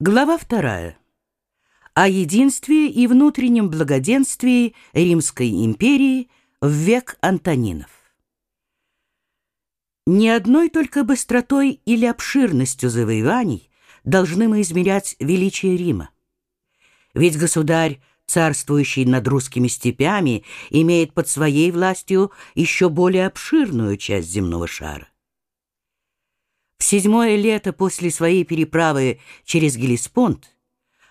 Глава вторая. О единстве и внутреннем благоденствии Римской империи в век Антонинов. Ни одной только быстротой или обширностью завоеваний должны мы измерять величие Рима. Ведь государь, царствующий над русскими степями, имеет под своей властью еще более обширную часть земного шара. В седьмое лето после своей переправы через Гелеспонд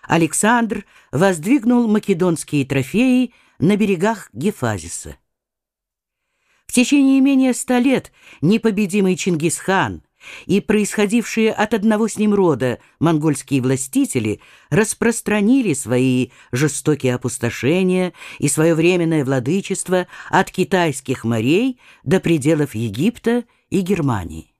Александр воздвигнул македонские трофеи на берегах Гефазиса. В течение менее ста лет непобедимый Чингисхан и происходившие от одного с ним рода монгольские властители распространили свои жестокие опустошения и свое временное владычество от китайских морей до пределов Египта и Германии.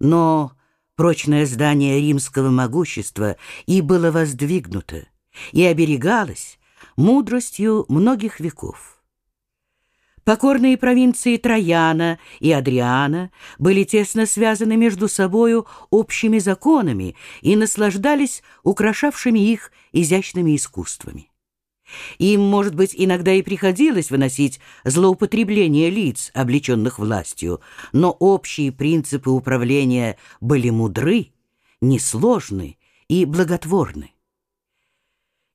Но прочное здание римского могущества и было воздвигнуто, и оберегалось мудростью многих веков. Покорные провинции Трояна и Адриана были тесно связаны между собою общими законами и наслаждались украшавшими их изящными искусствами. Им, может быть, иногда и приходилось выносить злоупотребление лиц, облеченных властью, но общие принципы управления были мудры, несложны и благотворны.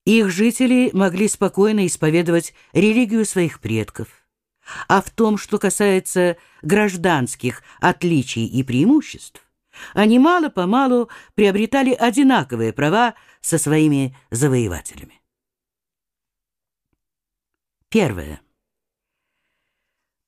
Их жители могли спокойно исповедовать религию своих предков, а в том, что касается гражданских отличий и преимуществ, они мало-помалу приобретали одинаковые права со своими завоевателями. Первое.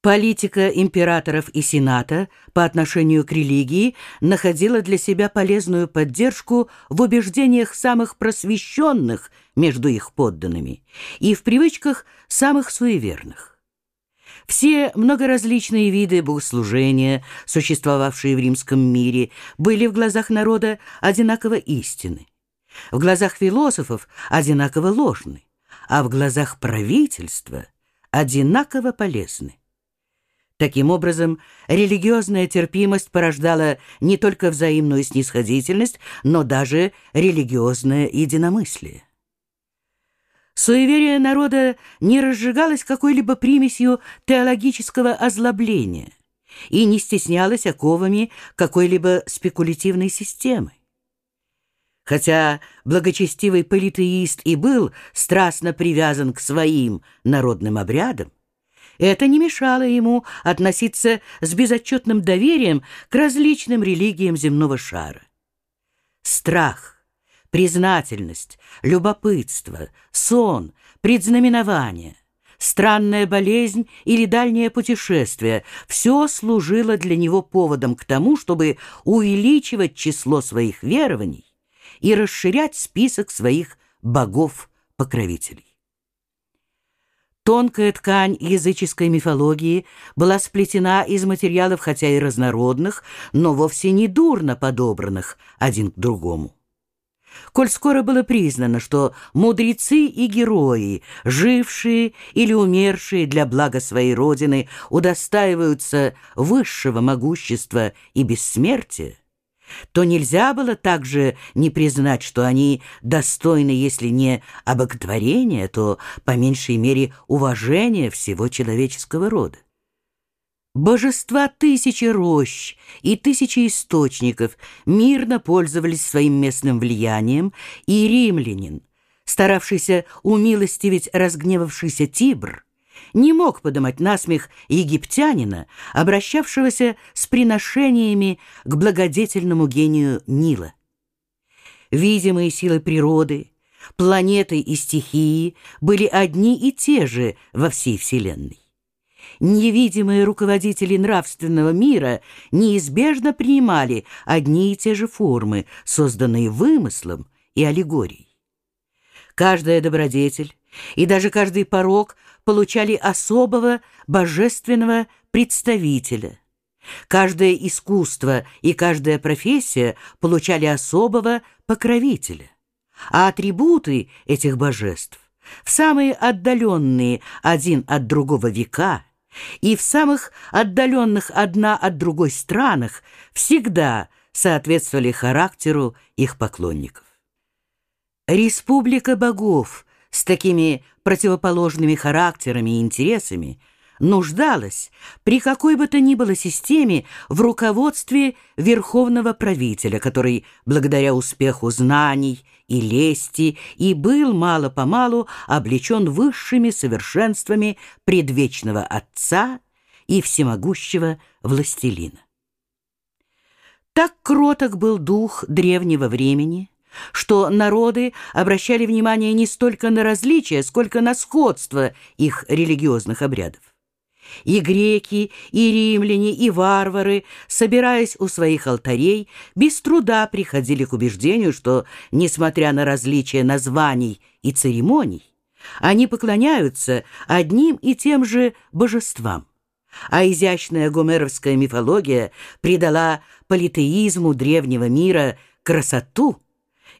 Политика императоров и сената по отношению к религии находила для себя полезную поддержку в убеждениях самых просвещенных между их подданными и в привычках самых суеверных. Все многоразличные виды богослужения, существовавшие в римском мире, были в глазах народа одинаково истины, в глазах философов одинаково ложны а в глазах правительства одинаково полезны. Таким образом, религиозная терпимость порождала не только взаимную снисходительность, но даже религиозное единомыслие. Суеверие народа не разжигалось какой-либо примесью теологического озлобления и не стеснялось оковами какой-либо спекулятивной системы. Хотя благочестивый политеист и был страстно привязан к своим народным обрядам, это не мешало ему относиться с безотчетным доверием к различным религиям земного шара. Страх, признательность, любопытство, сон, предзнаменование, странная болезнь или дальнее путешествие – все служило для него поводом к тому, чтобы увеличивать число своих верований и расширять список своих богов-покровителей. Тонкая ткань языческой мифологии была сплетена из материалов хотя и разнородных, но вовсе не дурно подобранных один к другому. Коль скоро было признано, что мудрецы и герои, жившие или умершие для блага своей родины, удостаиваются высшего могущества и бессмертия, то нельзя было также не признать, что они достойны, если не обоготворения, то, по меньшей мере, уважения всего человеческого рода. Божества тысячи рощ и тысячи источников мирно пользовались своим местным влиянием, и римлянин, старавшийся умилостивить разгневавшийся Тибр, не мог подымать насмех египтянина, обращавшегося с приношениями к благодетельному гению Нила. Видимые силы природы, планеты и стихии были одни и те же во всей Вселенной. Невидимые руководители нравственного мира неизбежно принимали одни и те же формы, созданные вымыслом и аллегорией. Каждая добродетель и даже каждый порог получали особого божественного представителя. Каждое искусство и каждая профессия получали особого покровителя. А атрибуты этих божеств в самые отдаленные один от другого века и в самых отдаленных одна от другой странах всегда соответствовали характеру их поклонников. Республика богов с такими противоположными характерами и интересами нуждалась при какой бы то ни было системе в руководстве верховного правителя, который, благодаря успеху знаний и лести, и был мало-помалу облечен высшими совершенствами предвечного отца и всемогущего властелина. Так кроток был дух древнего времени, что народы обращали внимание не столько на различия, сколько на сходство их религиозных обрядов. И греки, и римляне, и варвары, собираясь у своих алтарей, без труда приходили к убеждению, что, несмотря на различия названий и церемоний, они поклоняются одним и тем же божествам. А изящная гомеровская мифология придала политеизму древнего мира красоту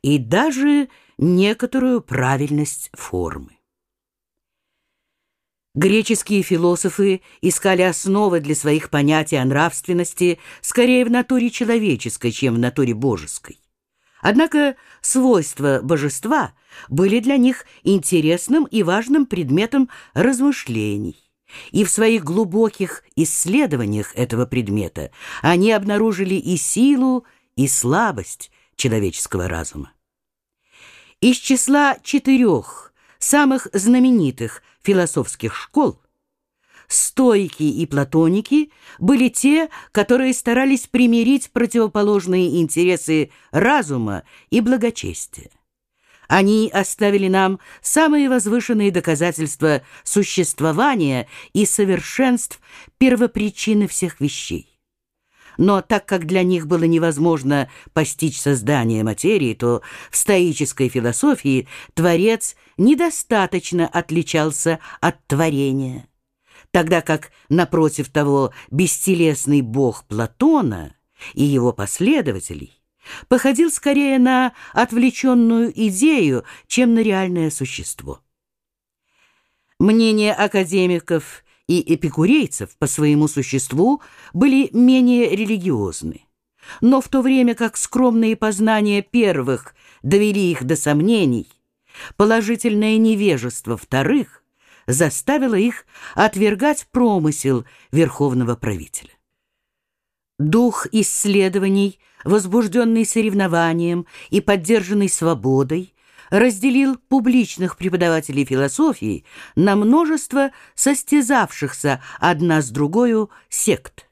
и даже некоторую правильность формы. Греческие философы искали основы для своих понятий о нравственности скорее в натуре человеческой, чем в натуре божеской. Однако свойства божества были для них интересным и важным предметом размышлений. И в своих глубоких исследованиях этого предмета они обнаружили и силу, и слабость человеческого разума. Из числа четырех самых знаменитых философских школ, стойки и платоники были те, которые старались примирить противоположные интересы разума и благочестия. Они оставили нам самые возвышенные доказательства существования и совершенств первопричины всех вещей. Но так как для них было невозможно постичь создание материи, то в стоической философии Творец недостаточно отличался от творения, тогда как, напротив того, бестелесный бог Платона и его последователей походил скорее на отвлеченную идею, чем на реальное существо. Мнение академиков и эпикурейцев по своему существу были менее религиозны. Но в то время как скромные познания первых довели их до сомнений, положительное невежество вторых заставило их отвергать промысел верховного правителя. Дух исследований, возбужденный соревнованием и поддержанный свободой, разделил публичных преподавателей философии на множество состязавшихся одна с другою сект.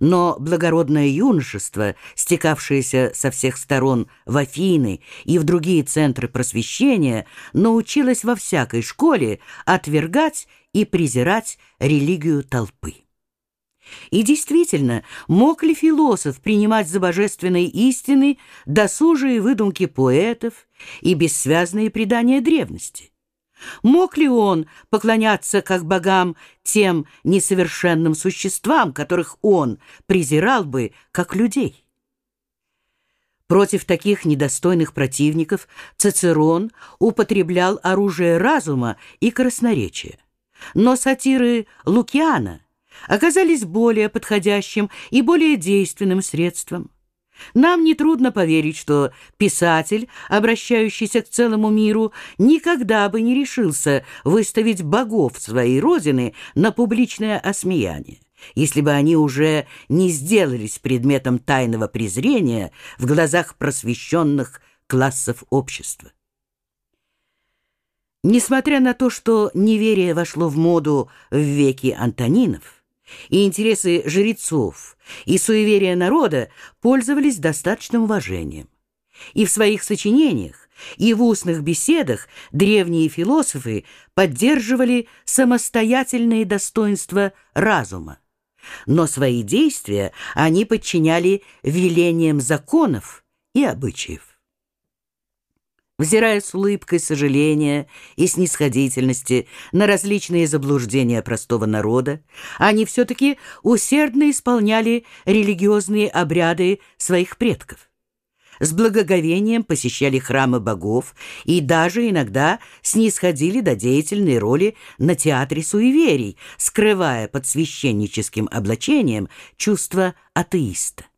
Но благородное юношество, стекавшееся со всех сторон в Афины и в другие центры просвещения, научилось во всякой школе отвергать и презирать религию толпы. И действительно, мог ли философ принимать за божественные истины досужие выдумки поэтов и бессвязные предания древности? Мог ли он поклоняться как богам тем несовершенным существам, которых он презирал бы как людей? Против таких недостойных противников Цицерон употреблял оружие разума и красноречия. Но сатиры Лукиана – оказались более подходящим и более действенным средством. Нам нетрудно поверить, что писатель, обращающийся к целому миру, никогда бы не решился выставить богов своей родины на публичное осмеяние, если бы они уже не сделались предметом тайного презрения в глазах просвещенных классов общества. Несмотря на то, что неверие вошло в моду в веки Антонинов, и интересы жрецов, и суеверия народа пользовались достаточным уважением. И в своих сочинениях, и в устных беседах древние философы поддерживали самостоятельные достоинства разума. Но свои действия они подчиняли велениям законов и обычаев. Взирая с улыбкой сожаления и снисходительности на различные заблуждения простого народа, они все-таки усердно исполняли религиозные обряды своих предков. С благоговением посещали храмы богов и даже иногда снисходили до деятельной роли на театре суеверий, скрывая под священническим облачением чувство атеиста.